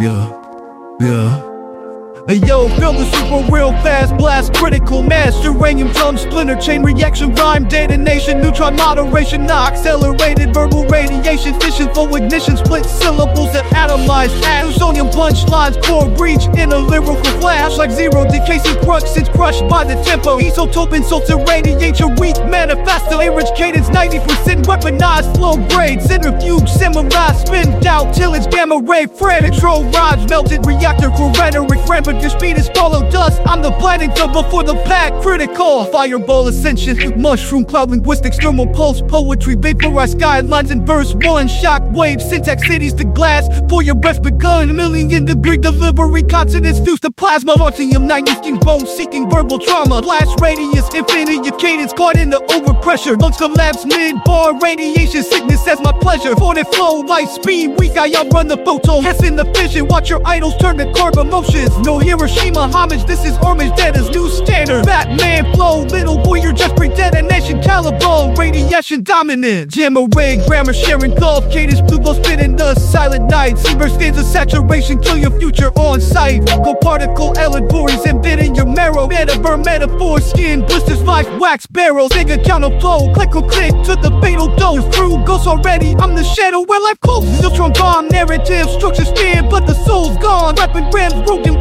yeah, yeah. Yo, build a super real fast blast, critical mass, uranium drum, splinter chain reaction, rhyme detonation, neutron moderation, accelerated verbal radiation, fission full ignition, split syllables that atomize, plutonium punchlines, core breach in a lyrical flash, like zero decaying crux since crushed by the tempo, isotope insults irradiate your weak manifesto, average cadence 90% weaponized, flow grade, centrifuge, samurai, spin out till it's gamma ray, Fred, control rods, melted reactor, core rampant your speed is follow dust. I'm the blinding club before the pack. Critical fireball ascension. Mushroom cloud linguistics, thermal pulse, poetry, vaporized skylines and verse one. Shock wave, syntax cities to glass. For your breath begun. Million degree delivery consonants fuse to plasma. Launching 90 bone seeking verbal trauma. Blast radius, infinity cadence caught in the overpressure. Lungs collapse mid bar radiation sickness as my pleasure. For the flow, light speed, weak I outrun the photon. Hess in the vision, watch your idols turn to carbon motions. No Hiroshima homage, this is homage that is new standard. Batman flow, little boy, you're just pre-detonation. Calibre, radiation dominant. Gamma ray, grammar sharing, golf, cadence, blue glow spitting the silent night. Seaver stands of saturation, kill your future on sight. Go particle allegories embedded in your marrow. Metaver metaphor, skin, blisters, life, wax barrels. Nigga counter flow, click or click to the fatal dose. Through ghosts already, I'm the shadow where life close. Neutron bomb narrative, structure stand, but the soul's gone. Rapping grams, broken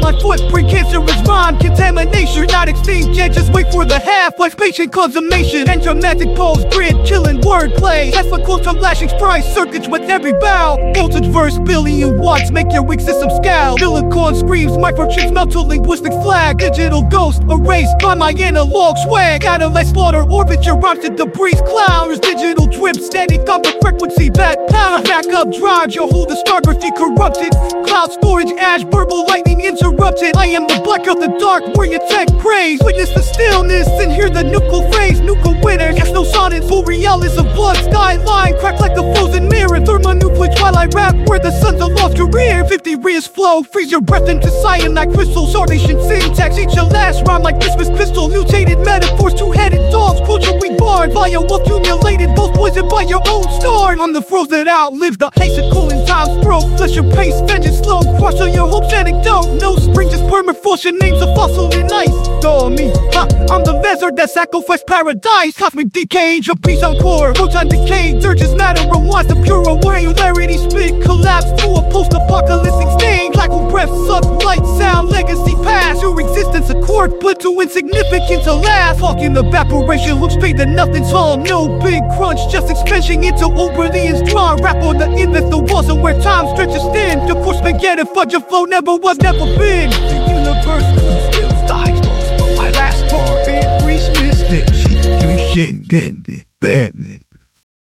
My footprint, cancerous rhyme, contamination. Not extinct just wait for the half. Like patient consummation and dramatic pose, grid, killing wordplay. That's what lashing price circuits with every bow. Voltage verse, billion watts, make your weak system scowl. Silicon screams, microchips melt to linguistic flag. Digital ghost, erased by my analog swag. Catalyze slaughter, orbit your rhymes to debris clouds. Digital drip, standing on the frequency that power. Back up, drive your whole discography corrupted. Cloud storage, ash, verbal lightning interrupted. I am the black of the dark, where your tech praise. Witness the stillness and hear the nuclear phrase. Nuclear winner, cast no sonnets. Full realis of blood, skyline cracked like a frozen mirror. Thermonuclear twilight rap, where the sun's a lost career. 50 rears flow, freeze your breath into cyanide crystals. Ordination syntax, eat your last rhyme like Christmas pistol. Mutated metaphors, two-headed dogs, culture reborn. Via accumulated, both poisoned by your own star. I'm the frozen outlives the haste of cooling times. Flesh your pace, vengeance slow. Crush on your hopes, anecdote. No spring, just permafrost. names a fossil in ice. Duh me, ha, I'm the desert that sacrificed paradise. Cosmic decay, your piece on core. Proton decay, surges matter, rewinds the pure Singularity split, collapse to a post-apocalyptic stain. Black breath, suck, but too insignificant to last. Hawking evaporation looks straight to nothing's home. No big crunch, just expansion into Oberlian's drawn. Rap on the end that the walls and where time stretches thin. The course spaghetti, fudge your flow never was, never been. The universe still dies. My last bar, it reached shit, shit, shit, shit,